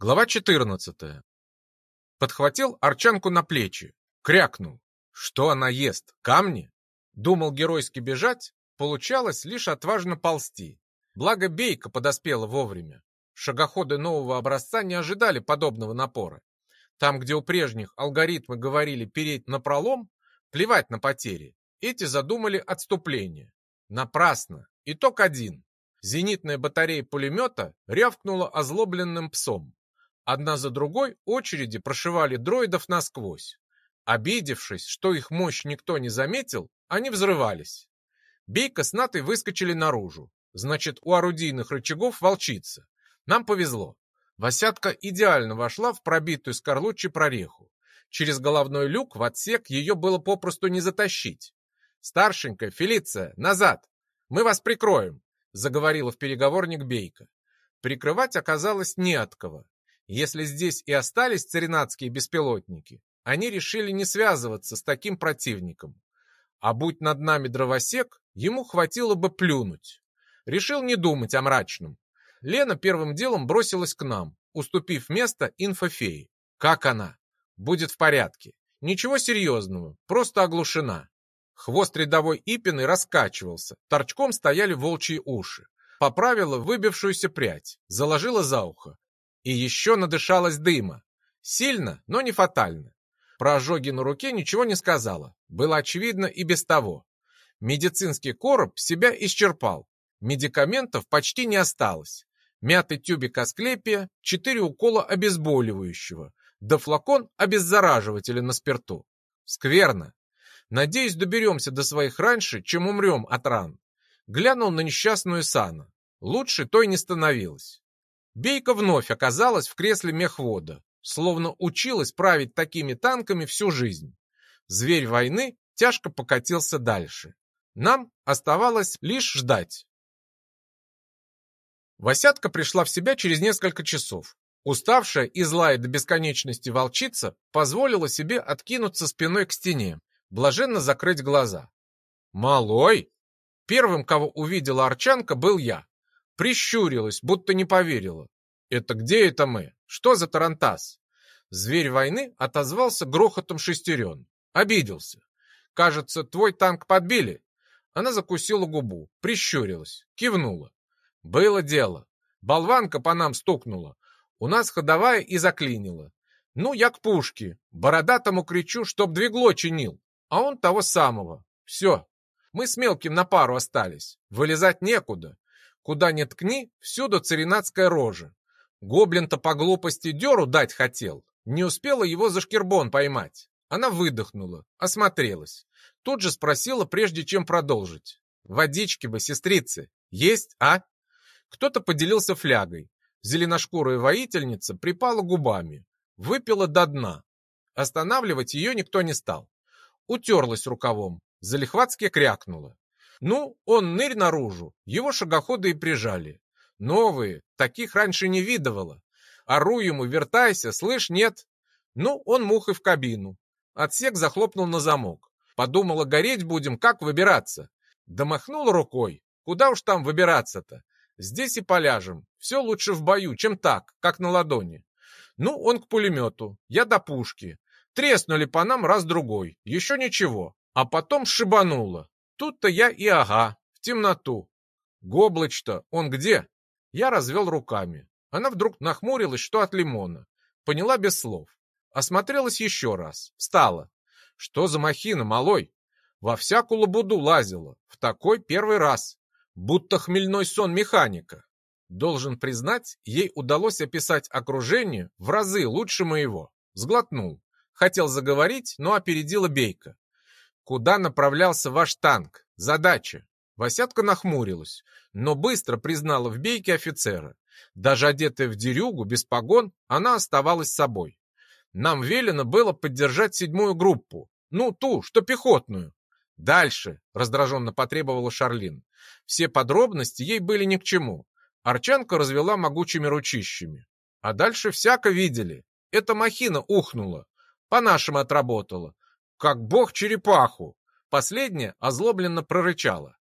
Глава 14. Подхватил Арчанку на плечи, крякнул. Что она ест? Камни? Думал геройски бежать, получалось лишь отважно ползти. Благо Бейка подоспела вовремя. Шагоходы нового образца не ожидали подобного напора. Там, где у прежних алгоритмы говорили переть на пролом, плевать на потери, эти задумали отступление. Напрасно. Итог один. Зенитная батарея пулемета рявкнула озлобленным псом. Одна за другой очереди прошивали дроидов насквозь. Обидевшись, что их мощь никто не заметил, они взрывались. Бейка с Натой выскочили наружу. Значит, у орудийных рычагов волчица. Нам повезло. Васятка идеально вошла в пробитую скорлуччи прореху. Через головной люк в отсек ее было попросту не затащить. «Старшенькая, Фелиция, назад! Мы вас прикроем!» заговорила в переговорник Бейка. Прикрывать оказалось не от кого. Если здесь и остались царинатские беспилотники, они решили не связываться с таким противником. А будь над нами дровосек, ему хватило бы плюнуть. Решил не думать о мрачном. Лена первым делом бросилась к нам, уступив место инфофеи. Как она? Будет в порядке. Ничего серьезного, просто оглушена. Хвост рядовой Ипины раскачивался, торчком стояли волчьи уши. Поправила выбившуюся прядь, заложила за ухо. И еще надышалась дыма. Сильно, но не фатально. Про ожоги на руке ничего не сказала. Было очевидно и без того. Медицинский короб себя исчерпал. Медикаментов почти не осталось. Мятый тюбик асклепия, четыре укола обезболивающего, да флакон обеззараживателя на спирту. Скверно. Надеюсь, доберемся до своих раньше, чем умрем от ран. Глянул на несчастную Сана. Лучше той не становилось. Бейка вновь оказалась в кресле мехвода, словно училась править такими танками всю жизнь. Зверь войны тяжко покатился дальше. Нам оставалось лишь ждать. Васятка пришла в себя через несколько часов. Уставшая и злая до бесконечности волчица позволила себе откинуться спиной к стене, блаженно закрыть глаза. «Малой!» Первым, кого увидела Арчанка, был я. Прищурилась, будто не поверила. «Это где это мы? Что за тарантас?» Зверь войны отозвался грохотом шестерен. Обиделся. «Кажется, твой танк подбили». Она закусила губу, прищурилась, кивнула. «Было дело. Болванка по нам стукнула. У нас ходовая и заклинила. Ну, я к пушке. Бородатому кричу, чтоб двигло чинил. А он того самого. Все. Мы с мелким на пару остались. Вылезать некуда. Куда ни ткни, всюду царинатская рожа. Гоблин-то по глупости дёру дать хотел. Не успела его за шкирбон поймать. Она выдохнула, осмотрелась. Тут же спросила, прежде чем продолжить. «Водички бы, сестрицы, есть, а?» Кто-то поделился флягой. Зеленошкурая воительница припала губами. Выпила до дна. Останавливать ее никто не стал. Утерлась рукавом. Залихватски крякнула. Ну, он нырь наружу, его шагоходы и прижали. Новые, таких раньше не видывала. Ору ему, вертайся, слышь, нет. Ну, он мухой в кабину. Отсек захлопнул на замок. Подумала, гореть будем, как выбираться. Да махнула рукой. Куда уж там выбираться-то? Здесь и поляжем. Все лучше в бою, чем так, как на ладони. Ну, он к пулемету, я до пушки. Треснули по нам раз-другой, еще ничего. А потом шибануло. Тут-то я и ага, в темноту. Гоблыч-то он где? Я развел руками. Она вдруг нахмурилась, что от лимона. Поняла без слов. Осмотрелась еще раз. Встала. Что за махина, малой? Во всякую лабуду лазила. В такой первый раз. Будто хмельной сон механика. Должен признать, ей удалось описать окружение в разы лучше моего. Сглотнул. Хотел заговорить, но опередила Бейка. Куда направлялся ваш танк? Задача. Васятка нахмурилась, но быстро признала в бейке офицера. Даже одетая в дерюгу, без погон, она оставалась собой. Нам велено было поддержать седьмую группу. Ну, ту, что пехотную. Дальше, раздраженно потребовала Шарлин. Все подробности ей были ни к чему. Арчанка развела могучими ручищами. А дальше всяко видели. Эта махина ухнула. По-нашему отработала как бог черепаху. Последняя озлобленно прорычала.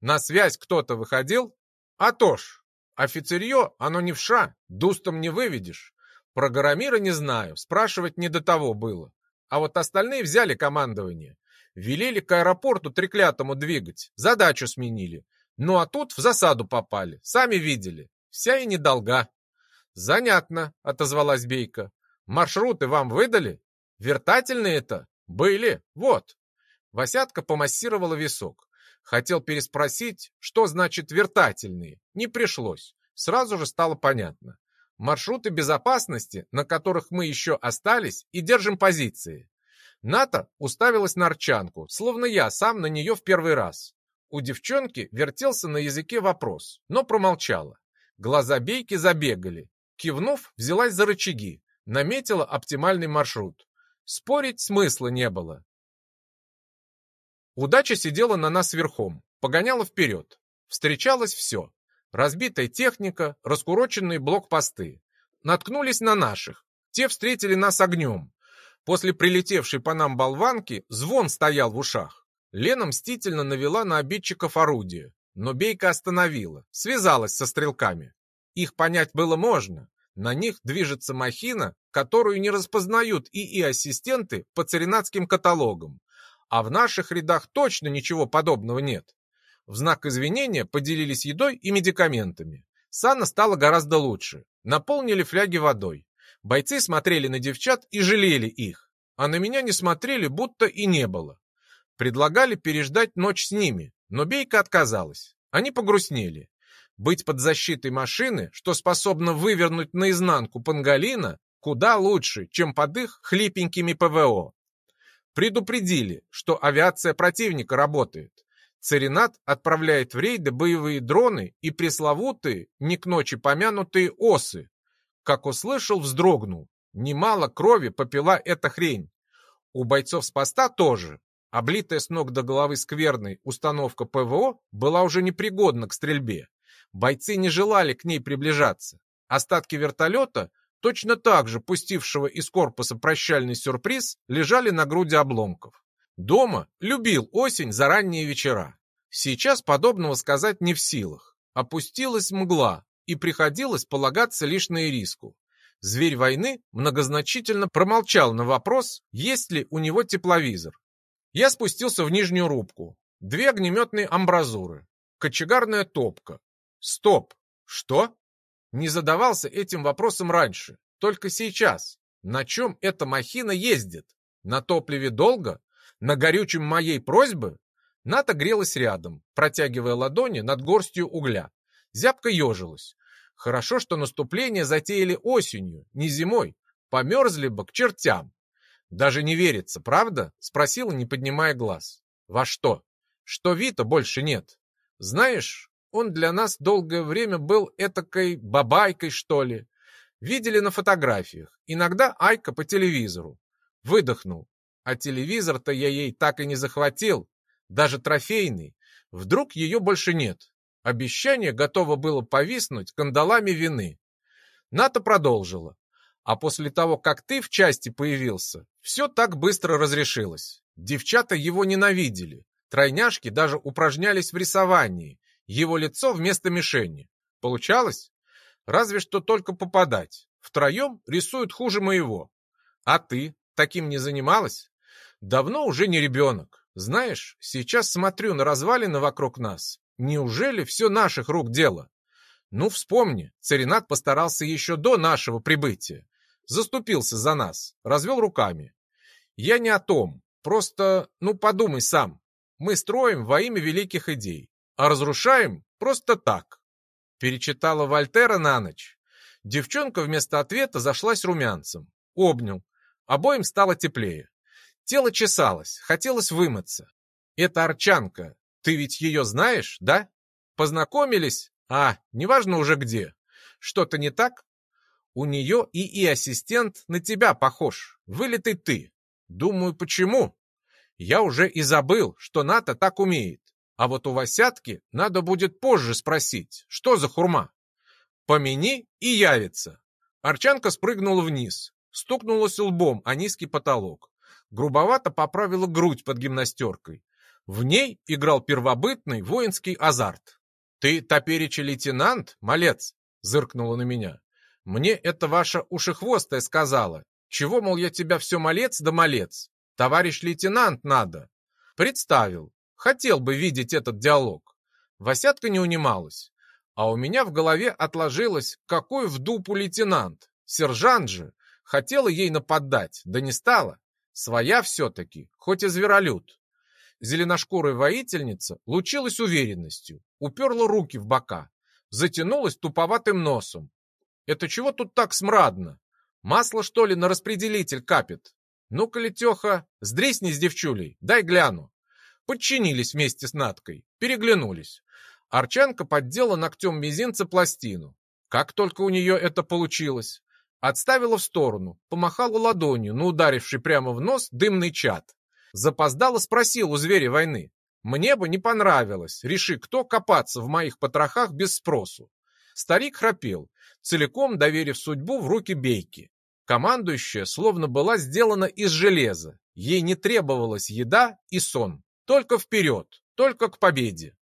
На связь кто-то выходил? А то ж, офицерье, оно не вша, дустом не выведешь. Про Гарамира не знаю, спрашивать не до того было. А вот остальные взяли командование. Велели к аэропорту треклятому двигать, задачу сменили. Ну а тут в засаду попали, сами видели. Вся и недолга. Занятно, отозвалась Бейка. Маршруты вам выдали? Вертательные это? Были, вот. Васятка помассировала висок. Хотел переспросить, что значит вертательные. Не пришлось. Сразу же стало понятно. Маршруты безопасности, на которых мы еще остались и держим позиции. Ната уставилась на Арчанку, словно я сам на нее в первый раз. У девчонки вертелся на языке вопрос, но промолчала. Глаза Бейки забегали. Кивнув, взялась за рычаги, наметила оптимальный маршрут. Спорить смысла не было. Удача сидела на нас верхом, погоняла вперед. Встречалось все. Разбитая техника, раскуроченные блокпосты. Наткнулись на наших. Те встретили нас огнем. После прилетевшей по нам болванки звон стоял в ушах. Лена мстительно навела на обидчиков орудие, но Бейка остановила, связалась со стрелками. Их понять было можно. На них движется махина, которую не распознают ИИ-ассистенты по царинатским каталогам. А в наших рядах точно ничего подобного нет. В знак извинения поделились едой и медикаментами. Сана стала гораздо лучше. Наполнили фляги водой. Бойцы смотрели на девчат и жалели их. А на меня не смотрели, будто и не было. Предлагали переждать ночь с ними, но Бейка отказалась. Они погрустнели. Быть под защитой машины, что способна вывернуть наизнанку Пангалина, куда лучше, чем под их хлипенькими ПВО. Предупредили, что авиация противника работает. Царинат отправляет в рейды боевые дроны и пресловутые, не к ночи помянутые осы. Как услышал, вздрогнул. Немало крови попила эта хрень. У бойцов с поста тоже. Облитая с ног до головы скверной установка ПВО была уже непригодна к стрельбе. Бойцы не желали к ней приближаться. Остатки вертолета точно так же пустившего из корпуса прощальный сюрприз, лежали на груди обломков. Дома любил осень за ранние вечера. Сейчас подобного сказать не в силах. Опустилась мгла, и приходилось полагаться лишь на ириску. Зверь войны многозначительно промолчал на вопрос, есть ли у него тепловизор. Я спустился в нижнюю рубку. Две огнеметные амбразуры. Кочегарная топка. Стоп! Что? Не задавался этим вопросом раньше, только сейчас. На чем эта махина ездит? На топливе долго? На горючем моей просьбы? Ната грелась рядом, протягивая ладони над горстью угля. Зябка ежилась. Хорошо, что наступление затеяли осенью, не зимой. Померзли бы к чертям. Даже не верится, правда? Спросила, не поднимая глаз. Во что? Что Вита больше нет. Знаешь, он для нас долгое время был этакой бабайкой, что ли. Видели на фотографиях. Иногда Айка по телевизору. Выдохнул. А телевизор-то я ей так и не захватил. Даже трофейный. Вдруг ее больше нет. Обещание готово было повиснуть кандалами вины. Ната продолжила. А после того, как ты в части появился, все так быстро разрешилось. Девчата его ненавидели. Тройняшки даже упражнялись в рисовании. Его лицо вместо мишени. Получалось? Разве что только попадать. Втроем рисуют хуже моего. А ты таким не занималась? Давно уже не ребенок. Знаешь, сейчас смотрю на развалины вокруг нас. Неужели все наших рук дело? Ну, вспомни, Царинат постарался еще до нашего прибытия. Заступился за нас, развел руками. Я не о том. Просто, ну, подумай сам. Мы строим во имя великих идей а разрушаем просто так. Перечитала Вольтера на ночь. Девчонка вместо ответа зашлась румянцем. Обнял. Обоим стало теплее. Тело чесалось, хотелось вымыться. Это Арчанка. Ты ведь ее знаешь, да? Познакомились? А, неважно уже где. Что-то не так? У нее и и ассистент на тебя похож. Вылитый ты. Думаю, почему? Я уже и забыл, что НАТО так умеет. А вот у Васятки надо будет позже спросить, что за хурма. Помяни и явится. Арчанка спрыгнула вниз, стукнулась лбом о низкий потолок. Грубовато поправила грудь под гимнастеркой. В ней играл первобытный воинский азарт. «Ты топеречий лейтенант, малец?» — зыркнула на меня. Мне это ваша ушехвостая сказала. Чего, мол, я тебя все малец да малец? Товарищ лейтенант надо. Представил. Хотел бы видеть этот диалог. Васятка не унималась. А у меня в голове отложилось, какой в дупу лейтенант. Сержант же. Хотела ей нападать, да не стала. Своя все-таки, хоть и зверолюд. Зеленошкурая воительница лучилась уверенностью, уперла руки в бока, затянулась туповатым носом. «Это чего тут так смрадно? Масло, что ли, на распределитель капит? Ну-ка, Летеха, сдресни с девчулей, дай гляну». Подчинились вместе с Надкой, переглянулись. Арчанка поддела ногтем мизинца пластину. Как только у нее это получилось. Отставила в сторону, помахала ладонью на ударивший прямо в нос дымный чад. Запоздало спросил у зверя войны. Мне бы не понравилось, реши кто копаться в моих потрохах без спросу. Старик храпел, целиком доверив судьбу в руки бейки. Командующая словно была сделана из железа. Ей не требовалась еда и сон. Только вперед, только к победе.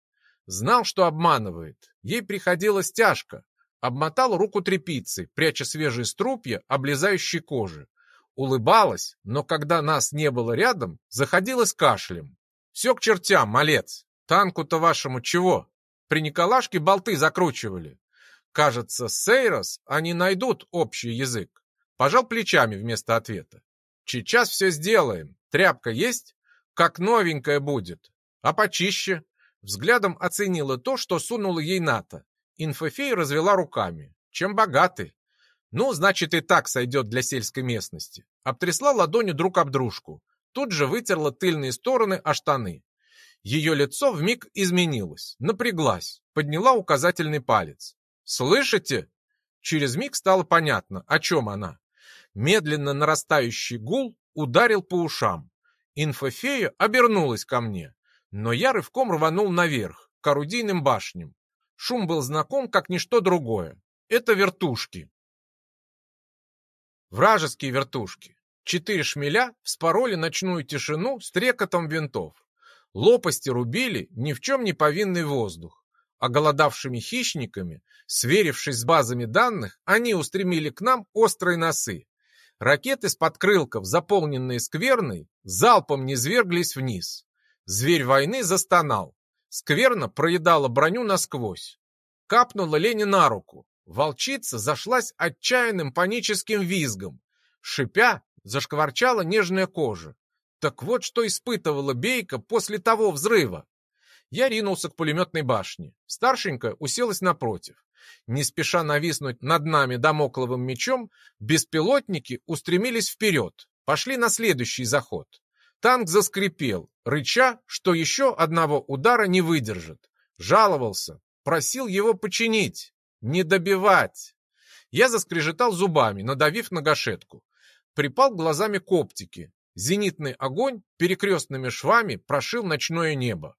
Знал, что обманывает. Ей приходилось тяжко. Обмотал руку тряпицей, пряча свежие струпья, облезающей кожи улыбалась, но когда нас не было рядом, заходила с кашлем. «Все к чертям, малец! Танку-то вашему чего? При Николашке болты закручивали. Кажется, с Сейрос они найдут общий язык». Пожал плечами вместо ответа. «Сейчас все сделаем. Тряпка есть? Как новенькая будет. А почище?» Взглядом оценила то, что сунула ей НАТО. Инфофей развела руками. «Чем богаты?» Ну, значит, и так сойдет для сельской местности. Обтрясла ладонью друг об дружку. Тут же вытерла тыльные стороны о штаны. Ее лицо вмиг изменилось, напряглась, подняла указательный палец. «Слышите?» Через миг стало понятно, о чем она. Медленно нарастающий гул ударил по ушам. Инфофея обернулась ко мне, но я рывком рванул наверх, к орудийным башням. Шум был знаком, как ничто другое. Это вертушки. Вражеские вертушки. Четыре шмеля вспороли ночную тишину с трекотом винтов. Лопасти рубили ни в чем не повинный воздух. А голодавшими хищниками, сверившись с базами данных, они устремили к нам острые носы. Ракеты с подкрылков, заполненные скверной, залпом низверглись вниз. Зверь войны застонал. Скверно проедала броню насквозь. Капнула Лене на руку. Волчица зашлась отчаянным паническим визгом. Шипя, зашкварчала нежная кожа. Так вот, что испытывала Бейка после того взрыва. Я ринулся к пулеметной башне. Старшенькая уселась напротив. Не спеша нависнуть над нами домокловым мечом, беспилотники устремились вперед, пошли на следующий заход. Танк заскрипел, рыча, что еще одного удара не выдержит. Жаловался, просил его починить. Не добивать! Я заскрежетал зубами, надавив на гашетку. Припал глазами к оптике. Зенитный огонь перекрестными швами прошил ночное небо.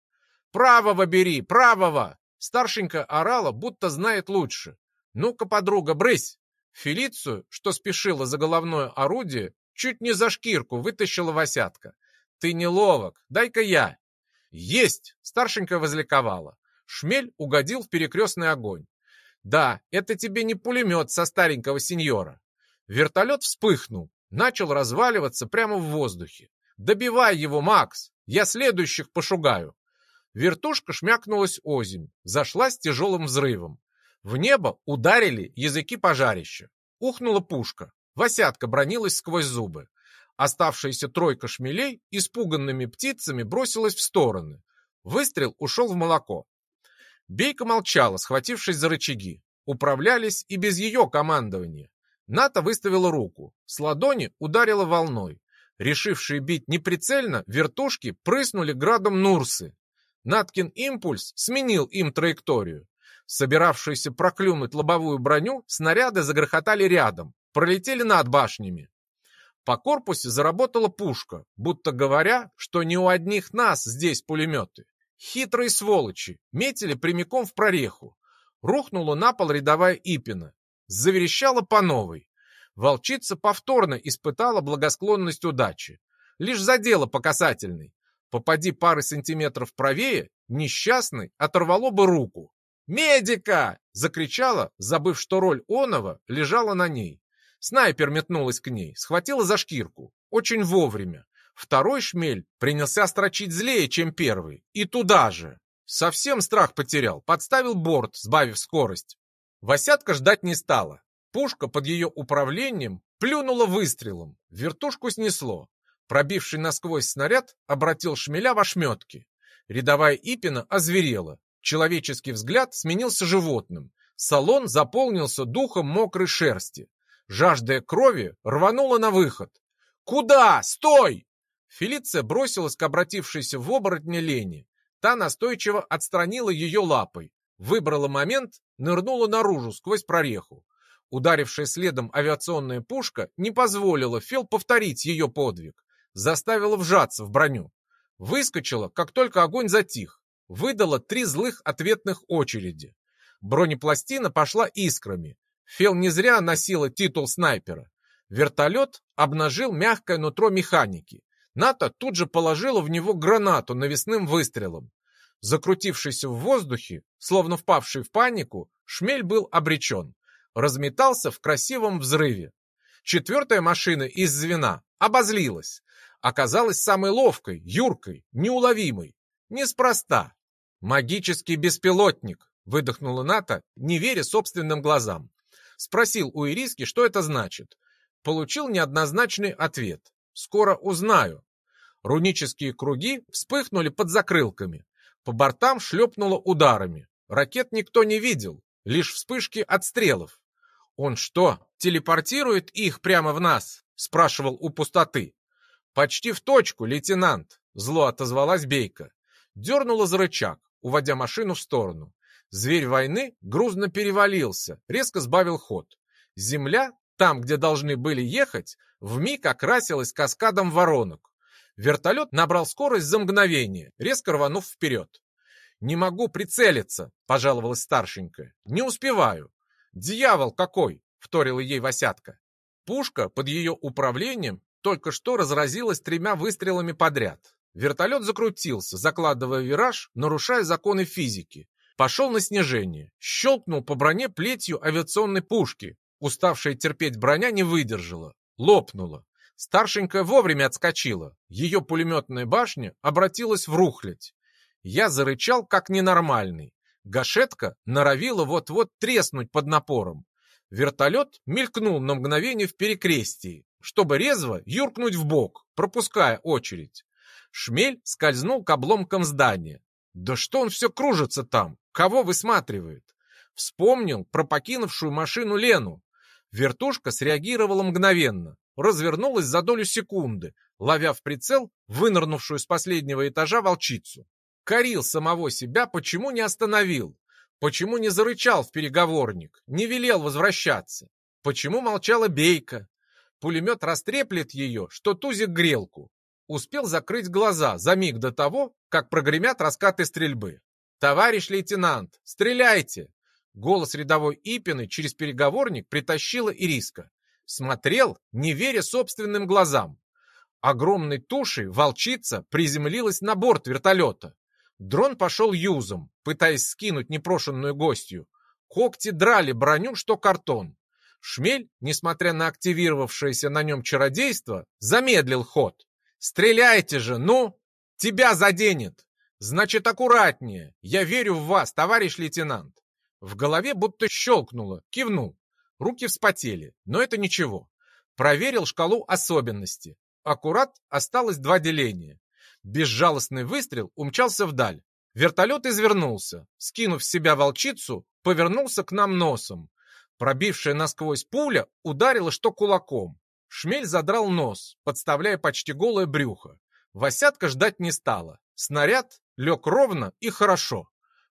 «Правого бери! Правого!» Старшенькая орала, будто знает лучше. «Ну-ка, подруга, брысь!» Фелицию, что спешила за головное орудие, чуть не за шкирку вытащила Васятка. «Ты не ловок, дай-ка я!» «Есть!» — старшенькая возликовала. Шмель угодил в перекрестный огонь. Да, это тебе не пулемет со старенького сеньора. Вертолет вспыхнул, начал разваливаться прямо в воздухе. Добивай его, Макс, я следующих пошугаю. Вертушка шмякнулась озимь, зашла с тяжелым взрывом. В небо ударили языки пожарища. Ухнула пушка. Васятка бронилась сквозь зубы. Оставшаяся тройка шмелей испуганными птицами бросилась в стороны. Выстрел ушел в молоко. Бейка молчала, схватившись за рычаги. Управлялись и без ее командования. Ната выставила руку. С ладони ударила волной. Решившие бить неприцельно, вертушки прыснули градом Нурсы. Наткин импульс сменил им траекторию. Собиравшиеся проклюнуть лобовую броню, снаряды загрохотали рядом, пролетели над башнями. По корпусе заработала пушка, будто говоря, что не у одних нас здесь пулеметы. Хитрые сволочи, метили прямиком в прореху. Рухнула на пол рядовая Ипина. Заверещала по новой. Волчица повторно испытала благосклонность удачи. Лишь задела по касательной. Попади пары сантиметров правее, несчастный оторвало бы руку. «Медика!» — закричала, забыв, что роль Онова лежала на ней. Снайпер метнулась к ней, схватила за шкирку. Очень вовремя. Второй шмель принялся строчить злее, чем первый. И туда же. Совсем страх потерял, подставил борт, сбавив скорость. Васятка ждать не стала. Пушка под ее управлением плюнула выстрелом. Вертушку снесло. Пробивший насквозь снаряд обратил шмеля в ошметки. Рядовая Ипина озверела. Человеческий взгляд сменился животным. Салон заполнился духом мокрой шерсти. Жаждая крови рванула на выход. «Куда? Стой!» Фелиция бросилась к обратившейся в оборотне Лене. Та настойчиво отстранила ее лапой. Выбрала момент, нырнула наружу сквозь прореху. Ударившая следом авиационная пушка не позволила Фел повторить ее подвиг. Заставила вжаться в броню. Выскочила, как только огонь затих. Выдала три злых ответных очереди. Бронепластина пошла искрами. Фел не зря носила титул снайпера. Вертолет обнажил мягкое нутро механики. НАТО тут же положила в него гранату навесным выстрелом. Закрутившийся в воздухе, словно впавший в панику, шмель был обречен. Разметался в красивом взрыве. Четвертая машина из звена обозлилась. Оказалась самой ловкой, юркой, неуловимой. Неспроста. «Магический беспилотник», — выдохнула Ната, не веря собственным глазам. Спросил у Ириски, что это значит. Получил неоднозначный ответ. Скоро узнаю. Рунические круги вспыхнули под закрылками. По бортам шлепнуло ударами. Ракет никто не видел, лишь вспышки отстрелов. «Он что, телепортирует их прямо в нас?» — спрашивал у пустоты. «Почти в точку, лейтенант», — зло отозвалась Бейка. Дернула за рычаг, уводя машину в сторону. Зверь войны грузно перевалился, резко сбавил ход. Земля, там, где должны были ехать, вмиг окрасилась каскадом воронок. Вертолет набрал скорость за мгновение, резко рванув вперед. «Не могу прицелиться», — пожаловалась старшенькая. «Не успеваю». «Дьявол какой!» — вторила ей Васятка. Пушка под ее управлением только что разразилась тремя выстрелами подряд. Вертолет закрутился, закладывая вираж, нарушая законы физики. Пошел на снижение, щелкнул по броне плетью авиационной пушки. Уставшая терпеть броня не выдержала, лопнула. Старшенькая вовремя отскочила. Ее пулеметная башня обратилась в рухлядь. Я зарычал, как ненормальный. Гашетка норовила вот-вот треснуть под напором. Вертолет мелькнул на мгновение в перекрестии, чтобы резво юркнуть в бок, пропуская очередь. Шмель скользнул к обломкам здания. Да что он все кружится там? Кого высматривает? Вспомнил про покинувшую машину Лену. Вертушка среагировала мгновенно, развернулась за долю секунды, ловя в прицел вынырнувшую с последнего этажа волчицу. Корил самого себя, почему не остановил, почему не зарычал в переговорник, не велел возвращаться, почему молчала Бейка. Пулемет растреплет ее, что тузик грелку. Успел закрыть глаза за миг до того, как прогремят раскаты стрельбы. «Товарищ лейтенант, стреляйте!» Голос рядовой Ипины через переговорник притащила Ириска. Смотрел, не веря собственным глазам. Огромной тушей волчица приземлилась на борт вертолета. Дрон пошел юзом, пытаясь скинуть непрошенную гостью. Когти драли броню, что картон. Шмель, несмотря на активировавшееся на нем чародейство, замедлил ход. «Стреляйте же, ну! Тебя заденет!» «Значит, аккуратнее. Я верю в вас, товарищ лейтенант». В голове будто щелкнуло, кивнул. Руки вспотели, но это ничего. Проверил шкалу особенности. Аккурат осталось два деления. Безжалостный выстрел умчался вдаль. Вертолет извернулся. Скинув с себя волчицу, повернулся к нам носом. Пробившая насквозь пуля ударила что кулаком. Шмель задрал нос, подставляя почти голое брюхо. Васятка ждать не стала. Снаряд лег ровно и хорошо.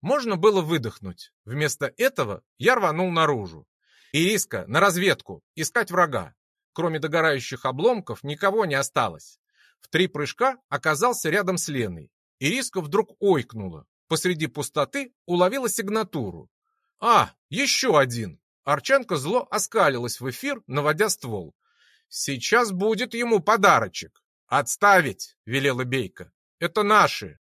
Можно было выдохнуть. Вместо этого я рванул наружу. Ириска, на разведку, искать врага. Кроме догорающих обломков никого не осталось. В три прыжка оказался рядом с Леной. Ириска вдруг ойкнула. Посреди пустоты уловила сигнатуру. «А, еще один!» Арчанка зло оскалилась в эфир, наводя ствол. «Сейчас будет ему подарочек!» «Отставить!» — велела Бейка. «Это наши!»